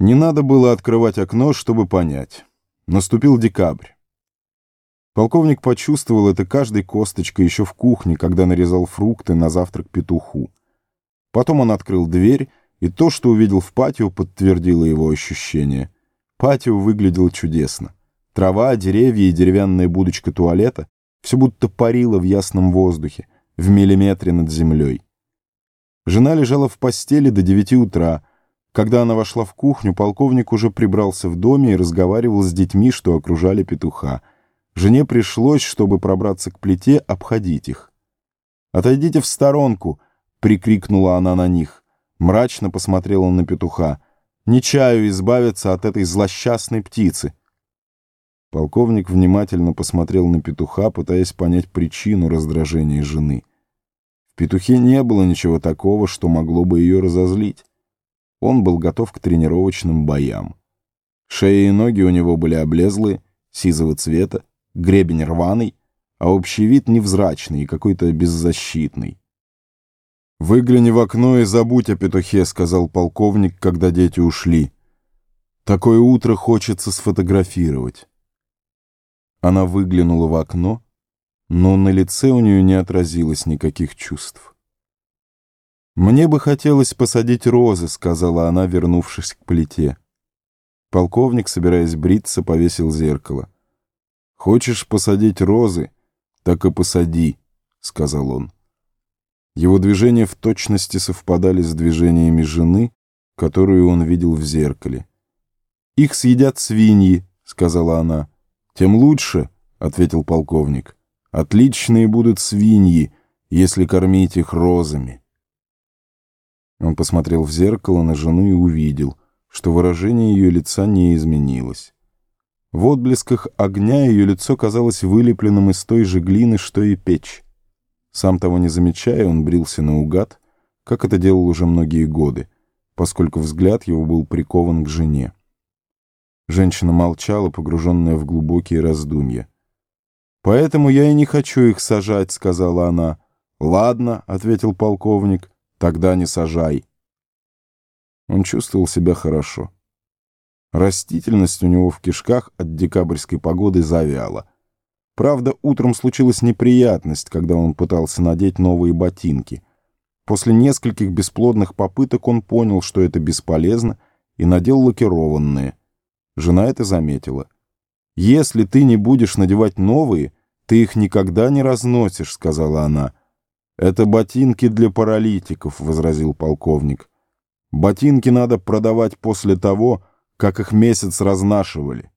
Не надо было открывать окно, чтобы понять. Наступил декабрь. Полковник почувствовал это каждой косточкой еще в кухне, когда нарезал фрукты на завтрак петуху. Потом он открыл дверь, и то, что увидел в патио, подтвердило его ощущение. Патио выглядело чудесно. Трава, деревья и деревянная будочка туалета все будто парило в ясном воздухе, в миллиметре над землей. Жена лежала в постели до девяти утра, когда она вошла в кухню, полковник уже прибрался в доме и разговаривал с детьми, что окружали петуха. Жене пришлось, чтобы пробраться к плите, обходить их. «Отойдите в сторонку!» — прикрикнула она на них. Мрачно посмотрела на петуха. «Не чаю избавиться от этой злосчастной птицы!» Полковник внимательно посмотрел на петуха, пытаясь понять причину раздражения жены. В петухе не было ничего такого, что могло бы ее разозлить. Он был готов к тренировочным боям. Шея и ноги у него были облезлые, сизого цвета, гребень рваный, а общий вид невзрачный и какой-то беззащитный. «Выгляни в окно и забудь о петухе», — сказал полковник, когда дети ушли. «Такое утро хочется сфотографировать». Она выглянула в окно, но на лице у нее не отразилось никаких чувств. «Мне бы хотелось посадить розы», — сказала она, вернувшись к плите. Полковник, собираясь бриться, повесил зеркало. «Хочешь посадить розы? Так и посади», — сказал он. Его движения в точности совпадали с движениями жены, которую он видел в зеркале. «Их съедят свиньи», — сказала она. «Тем лучше», — ответил полковник. «Отличные будут свиньи, если кормить их розами». Он посмотрел в зеркало на жену и увидел, что выражение ее лица не изменилось. В отблесках огня ее лицо казалось вылепленным из той же глины, что и печь. Сам того не замечая, он брился наугад, как это делал уже многие годы, поскольку взгляд его был прикован к жене. Женщина молчала, погруженная в глубокие раздумья. «Поэтому я и не хочу их сажать», — сказала она. «Ладно», — ответил полковник, — Тогда не сажай. Он чувствовал себя хорошо. Растительность у него в кишках от декабрьской погоды завяла. Правда, утром случилась неприятность, когда он пытался надеть новые ботинки. После нескольких бесплодных попыток он понял, что это бесполезно, и надел лакированные. Жена это заметила. «Если ты не будешь надевать новые, ты их никогда не разносишь», — сказала она. «Это ботинки для паралитиков», — возразил полковник. «Ботинки надо продавать после того, как их месяц разнашивали».